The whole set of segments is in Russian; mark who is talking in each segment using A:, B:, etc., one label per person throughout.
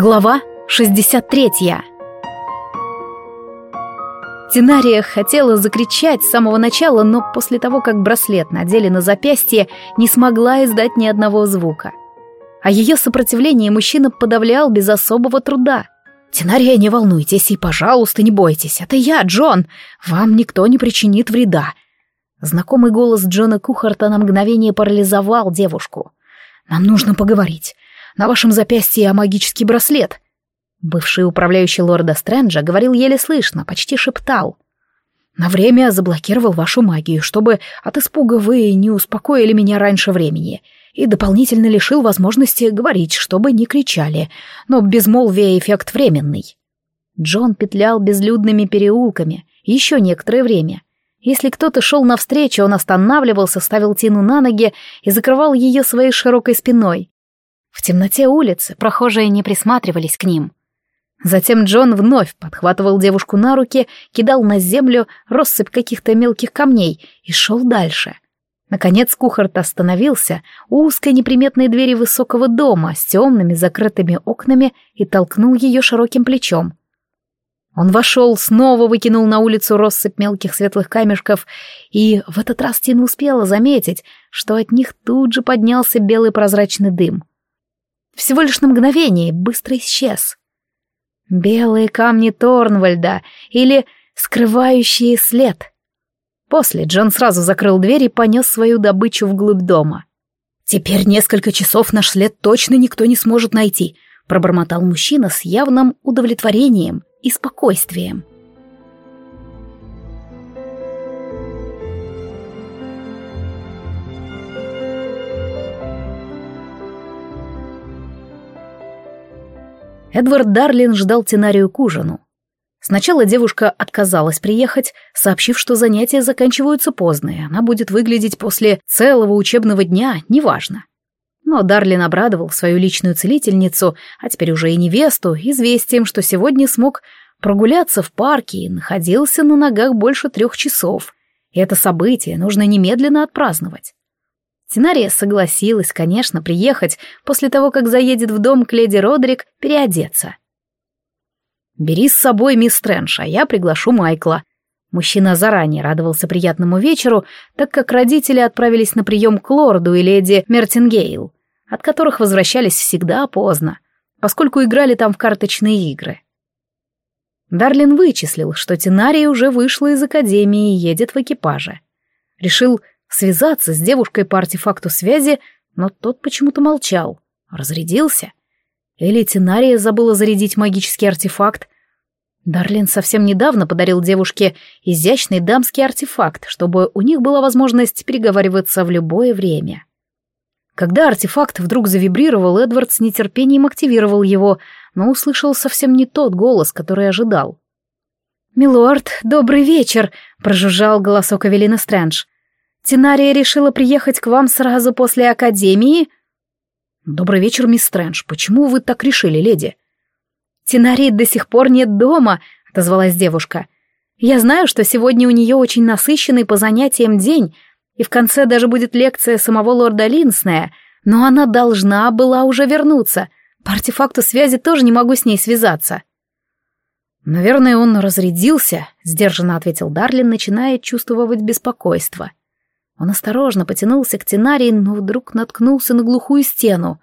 A: Глава 63 Тинария хотела закричать с самого начала, но после того, как браслет надели на запястье, не смогла издать ни одного звука. А ее сопротивление мужчина подавлял без особого труда. «Тинария, не волнуйтесь и, пожалуйста, не бойтесь. Это я, Джон. Вам никто не причинит вреда». Знакомый голос Джона Кухарта на мгновение парализовал девушку. «Нам нужно поговорить. На вашем запястье магический браслет». Бывший управляющий лорда Стрэнджа говорил еле слышно, почти шептал. «На время заблокировал вашу магию, чтобы от испуга вы не успокоили меня раньше времени, и дополнительно лишил возможности говорить, чтобы не кричали, но безмолвие эффект временный». Джон петлял безлюдными переулками еще некоторое время. Если кто-то шел навстречу, он останавливался, ставил Тину на ноги и закрывал ее своей широкой спиной. В темноте улицы прохожие не присматривались к ним. Затем Джон вновь подхватывал девушку на руки, кидал на землю россыпь каких-то мелких камней и шел дальше. Наконец Кухарт остановился у узкой неприметной двери высокого дома с темными закрытыми окнами и толкнул ее широким плечом. Он вошел, снова выкинул на улицу россыпь мелких светлых камешков, и в этот раз Тина успела заметить, что от них тут же поднялся белый прозрачный дым. Всего лишь на мгновение быстро исчез. Белые камни Торнвальда или скрывающие след. После Джон сразу закрыл дверь и понес свою добычу вглубь дома. «Теперь несколько часов наш след точно никто не сможет найти», пробормотал мужчина с явным удовлетворением и спокойствием. Эдвард Дарлин ждал Тинарию к ужину. Сначала девушка отказалась приехать, сообщив, что занятия заканчиваются поздно, и она будет выглядеть после целого учебного дня, неважно. Но Дарлин обрадовал свою личную целительницу, а теперь уже и невесту, известием, что сегодня смог прогуляться в парке и находился на ногах больше трех часов. И это событие нужно немедленно отпраздновать. Тинария согласилась, конечно, приехать после того, как заедет в дом к леди Родрик переодеться. «Бери с собой мисс Стрэндж, а я приглашу Майкла». Мужчина заранее радовался приятному вечеру, так как родители отправились на прием к лорду и леди Мертингейл, от которых возвращались всегда поздно, поскольку играли там в карточные игры. Дарлин вычислил, что Тинария уже вышла из академии и едет в экипаже. Решил связаться с девушкой по артефакту связи, но тот почему-то молчал, разрядился. Или Тинария забыла зарядить магический артефакт. Дарлин совсем недавно подарил девушке изящный дамский артефакт, чтобы у них была возможность переговариваться в любое время. Когда артефакт вдруг завибрировал, Эдвард с нетерпением активировал его, но услышал совсем не тот голос, который ожидал. «Милорд, добрый вечер!» — прожужжал голосок Эвелины Стрэндж. Тинария решила приехать к вам сразу после академии?» «Добрый вечер, мисс Стрэндж. Почему вы так решили, леди?» «Тинарии до сих пор нет дома», — отозвалась девушка. «Я знаю, что сегодня у нее очень насыщенный по занятиям день, и в конце даже будет лекция самого лорда Линсная, но она должна была уже вернуться. По артефакту связи тоже не могу с ней связаться». «Наверное, он разрядился», — сдержанно ответил Дарлин, начиная чувствовать беспокойство. Он осторожно потянулся к Тинарии, но вдруг наткнулся на глухую стену.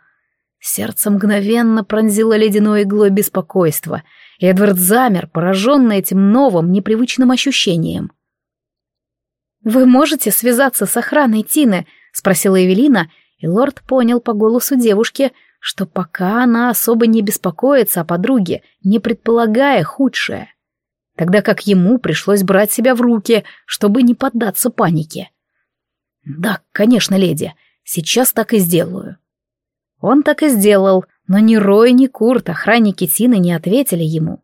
A: Сердце мгновенно пронзило ледяной иглой беспокойства, и Эдвард замер, пораженный этим новым, непривычным ощущением. «Вы можете связаться с охраной Тины?» — спросила Эвелина, и лорд понял по голосу девушки, что пока она особо не беспокоится о подруге, не предполагая худшее. Тогда как ему пришлось брать себя в руки, чтобы не поддаться панике. «Да, конечно, леди. Сейчас так и сделаю». Он так и сделал, но ни Рой, ни Курт, охранники Тины, не ответили ему.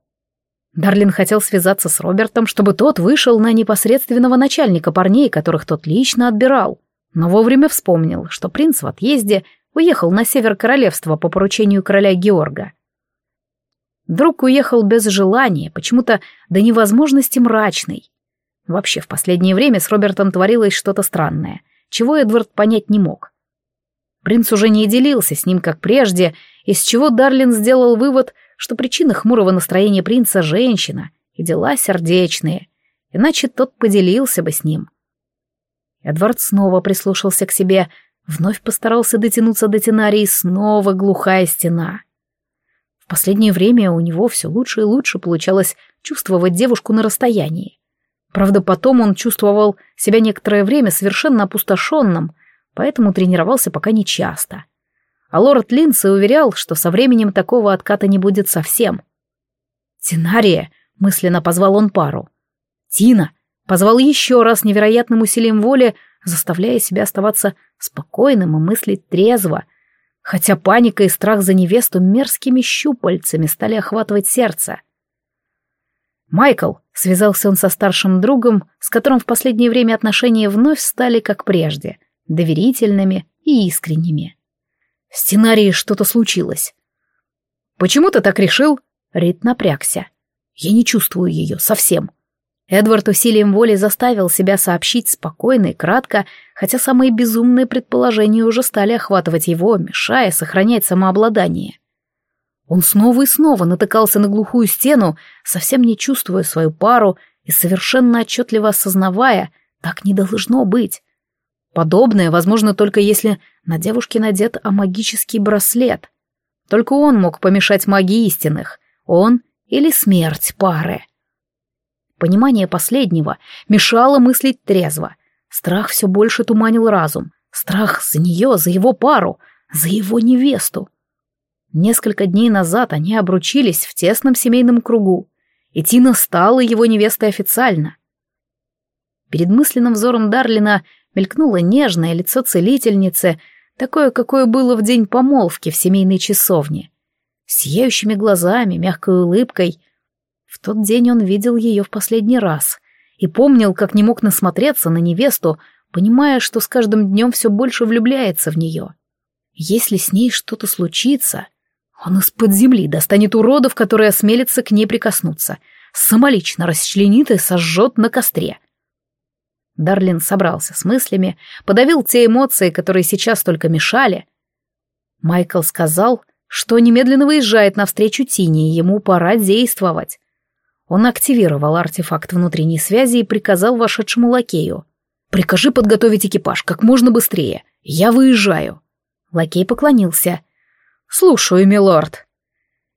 A: Дарлин хотел связаться с Робертом, чтобы тот вышел на непосредственного начальника парней, которых тот лично отбирал, но вовремя вспомнил, что принц в отъезде уехал на север королевства по поручению короля Георга. Друг уехал без желания, почему-то до невозможности мрачный. Вообще, в последнее время с Робертом творилось что-то странное чего Эдвард понять не мог. Принц уже не делился с ним, как прежде, из чего Дарлин сделал вывод, что причина хмурого настроения принца — женщина и дела сердечные, иначе тот поделился бы с ним. Эдвард снова прислушался к себе, вновь постарался дотянуться до Тенарии, снова глухая стена. В последнее время у него все лучше и лучше получалось чувствовать девушку на расстоянии. Правда, потом он чувствовал себя некоторое время совершенно опустошенным, поэтому тренировался пока не часто. А лорд Линдси уверял, что со временем такого отката не будет совсем. «Тинария!» — мысленно позвал он пару. «Тина!» Позвал еще раз невероятным усилием воли, заставляя себя оставаться спокойным и мыслить трезво, хотя паника и страх за невесту мерзкими щупальцами стали охватывать сердце. «Майкл», — связался он со старшим другом, с которым в последнее время отношения вновь стали как прежде, доверительными и искренними. «С Тинарией что-то случилось». «Почему ты так решил?» Рит напрягся. «Я не чувствую ее совсем. Эдвард усилием воли заставил себя сообщить спокойно и кратко, хотя самые безумные предположения уже стали охватывать его, мешая сохранять самообладание. Он снова и снова натыкался на глухую стену, совсем не чувствуя свою пару и совершенно отчетливо осознавая, так не должно быть. Подобное возможно только если на девушке надет амагический браслет. Только он мог помешать магии истинных, он или смерть пары. Понимание последнего мешало мыслить трезво. Страх все больше туманил разум. Страх за нее, за его пару, за его невесту. Несколько дней назад они обручились в тесном семейном кругу, и Тина стала его невестой официально. Перед мысленным взором Дарлина мелькнуло нежное лицо целительницы, такое, какое было в день помолвки в семейной часовне. С сияющими глазами, мягкой улыбкой — в тот день он видел ее в последний раз и помнил, как не мог насмотреться на невесту, понимая, что с каждым днем все больше влюбляется в нее. Если с ней что-то случится, он из-под земли достанет уродов, которые осмелятся к ней прикоснуться, самолично расчленит и сожжет на костре. Дарлин собрался с мыслями, подавил те эмоции, которые сейчас только мешали. Майкл сказал, что немедленно выезжает навстречу Тине, и ему пора действовать. Он активировал артефакт внутренней связи и приказал вошедшему лакею. «Прикажи подготовить экипаж как можно быстрее. Я выезжаю». Лакей поклонился. «Слушаю, милорд».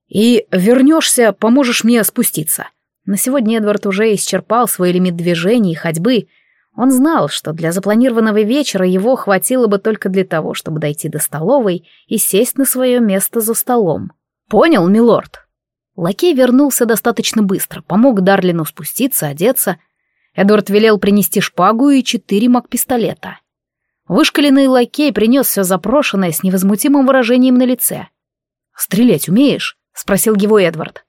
A: «И вернешься, поможешь мне спуститься». На сегодня Эдвард уже исчерпал свой лимит движений и ходьбы. Он знал, что для запланированного вечера его хватило бы только для того, чтобы дойти до столовой и сесть на свое место за столом. «Понял, милорд?» Лакей вернулся достаточно быстро, помог Дарлину спуститься, одеться. Эдвард велел принести шпагу и четыре маг-пистолета. Вышкаленный лакей принес все запрошенное с невозмутимым выражением на лице. «Стрелять умеешь?» — спросил его Эдвард.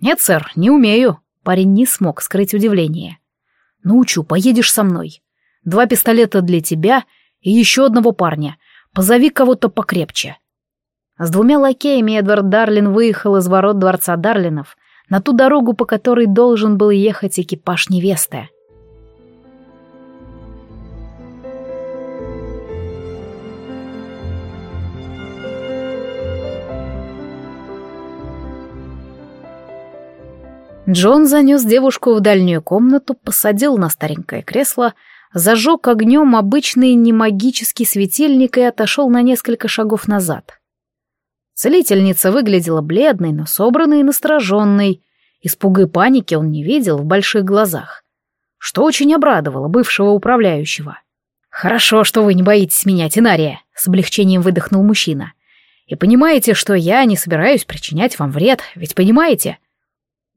A: «Нет, сэр, не умею». Парень не смог скрыть удивление. «Научу, поедешь со мной. Два пистолета для тебя и еще одного парня. Позови кого-то покрепче. С двумя лакеями Эдвард Дарлин выехал из ворот дворца Дарлинов на ту дорогу, по которой должен был ехать экипаж невесты. Джон занес девушку в дальнюю комнату, посадил на старенькое кресло, зажег огнем обычный немагический светильник и отошел на несколько шагов назад. Целительница выглядела бледной, но собранной и настороженной. Испуга и паники он не видел в больших глазах, что очень обрадовало бывшего управляющего. «Хорошо, что вы не боитесь меня, Тинария», — с облегчением выдохнул мужчина. «И понимаете, что я не собираюсь причинять вам вред, ведь понимаете?»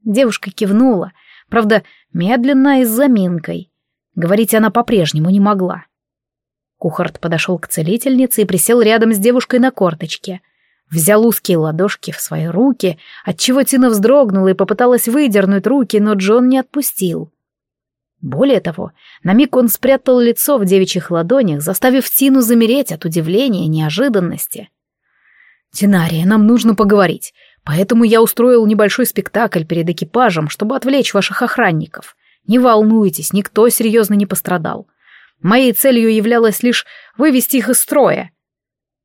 A: Девушка кивнула, правда, медленно и с заминкой. Говорить она по-прежнему не могла. Кухарт подошел к целительнице и присел рядом с девушкой на корточке — Взял узкие ладошки в свои руки, отчего Тина вздрогнула и попыталась выдернуть руки, но Джон не отпустил. Более того, на миг он спрятал лицо в девичьих ладонях, заставив Тину замереть от удивления и неожиданности. «Тинария, нам нужно поговорить, поэтому я устроил небольшой спектакль перед экипажем, чтобы отвлечь ваших охранников. Не волнуйтесь, никто серьезно не пострадал. Моей целью являлось лишь вывести их из строя».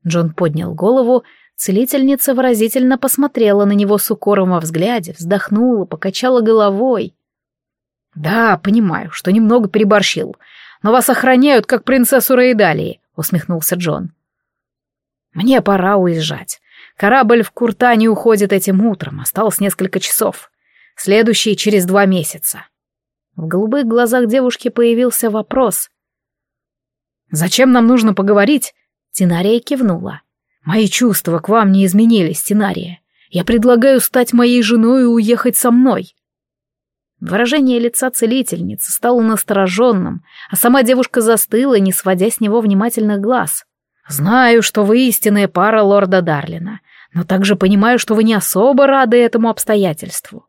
A: Джон поднял голову, Целительница выразительно посмотрела на него с укором во взгляде, вздохнула, покачала головой. «Да, понимаю, что немного переборщил, но вас охраняют, как принцессу Рейдалии», — усмехнулся Джон. «Мне пора уезжать. Корабль в Куртане уходит этим утром, осталось несколько часов. Следующий через два месяца». В голубых глазах девушки появился вопрос. «Зачем нам нужно поговорить?» Тинария кивнула. Мои чувства к вам не изменились, Тинария. Я предлагаю стать моей женой и уехать со мной. Выражение лица целительницы стало настороженным, а сама девушка застыла, не сводя с него внимательных глаз. «Знаю, что вы истинная пара лорда Дарлина, но также понимаю, что вы не особо рады этому обстоятельству.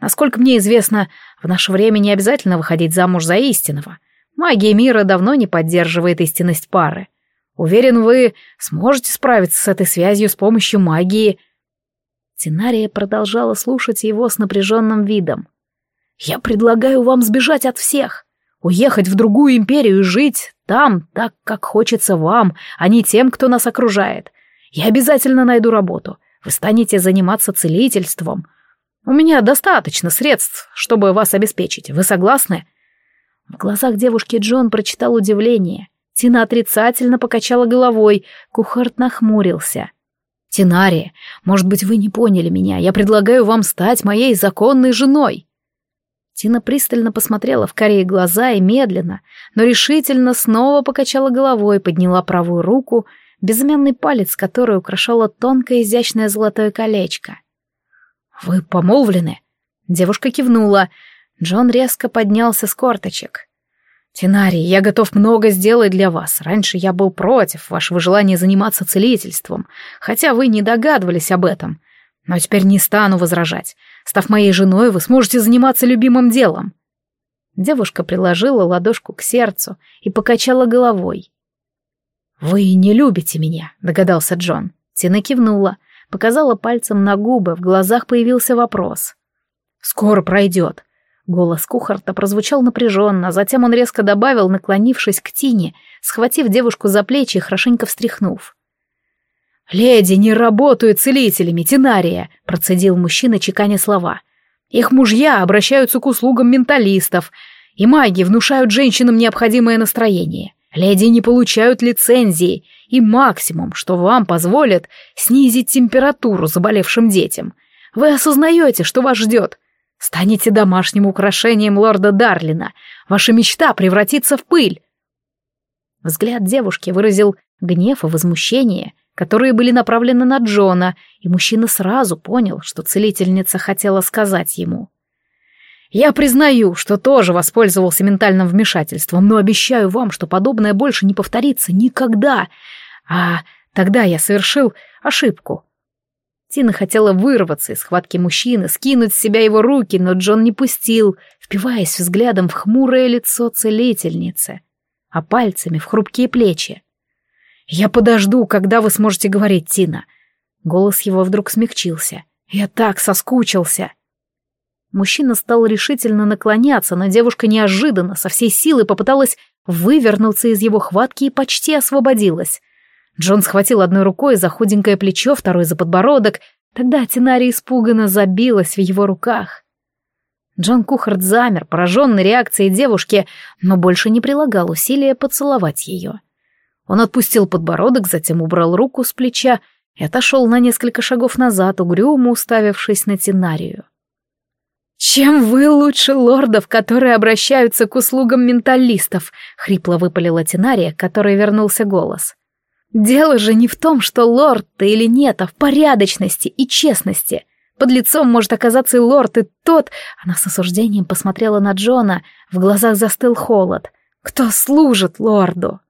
A: Насколько мне известно, в наше время не обязательно выходить замуж за истинного. Магия мира давно не поддерживает истинность пары. Уверен, вы сможете справиться с этой связью с помощью магии». Тинария продолжала слушать его с напряженным видом. «Я предлагаю вам сбежать от всех, уехать в другую империю и жить там, так, как хочется вам, а не тем, кто нас окружает. Я обязательно найду работу. Вы станете заниматься целительством. У меня достаточно средств, чтобы вас обеспечить. Вы согласны?» В глазах девушки Джон прочитал удивление. Тина отрицательно покачала головой, Кухарт нахмурился. «Тинари, может быть, вы не поняли меня. Я предлагаю вам стать моей законной женой». Тина пристально посмотрела в карие глаза и медленно, но решительно снова покачала головой, подняла правую руку, безымянный палец, который украшало тонкое изящное золотое колечко. «Вы помолвлены?» Девушка кивнула. Джон резко поднялся с корточек. «Тинарий, я готов много сделать для вас. Раньше я был против вашего желания заниматься целительством, хотя вы не догадывались об этом. Но теперь не стану возражать. Став моей женой, вы сможете заниматься любимым делом». Девушка приложила ладошку к сердцу и покачала головой. «Вы не любите меня», — догадался Джон. Тина кивнула, показала пальцем на губы, в глазах появился вопрос. «Скоро пройдет. Голос Кухарта прозвучал напряженно, затем он резко добавил, наклонившись к Тине, схватив девушку за плечи и хорошенько встряхнув. «Леди не работают целителями, Тинария», — процедил мужчина, чеканя слова. «Их мужья обращаются к услугам менталистов, и маги внушают женщинам необходимое настроение. Леди не получают лицензии, и максимум, что вам позволят, снизить температуру заболевшим детям. Вы осознаете, что вас ждет?» Станете домашним украшением лорда Дарлина. Ваша мечта превратится в пыль. Взгляд девушки выразил гнев и возмущение, которые были направлены на Джона, и мужчина сразу понял, что целительница хотела сказать ему. «Я признаю, что тоже воспользовался ментальным вмешательством, но обещаю вам, что подобное больше не повторится никогда. А тогда я совершил ошибку. Тина хотела вырваться из схватки мужчины, скинуть с себя его руки, но Джон не пустил, впиваясь взглядом в хмурое лицо целительницы, а пальцами в хрупкие плечи. «Я подожду, когда вы сможете говорить, Тина». Голос его вдруг смягчился. «Я так соскучился». Мужчина стал решительно наклоняться, но девушка неожиданно, со всей силы попыталась вывернуться из его хватки и почти освободилась. Джон схватил одной рукой за худенькое плечо, второй за подбородок. Тогда Тинари испуганно забилась в его руках. Джон Кухарт замер, пораженный реакцией девушки, но больше не прилагал усилия поцеловать ее. Он отпустил подбородок, затем убрал руку с плеча и отошел на несколько шагов назад, угрюмо уставившись на Тинарию. «Чем вы лучше лордов, которые обращаются к услугам менталистов?» — хрипло выпалила Тинария, которой вернулся голос. Дело же не в том, что лорд ты или нет, а в порядочности и честности. Под лицом может оказаться и лорд, и тот... Она с осуждением посмотрела на Джона, в глазах застыл холод. Кто служит лорду?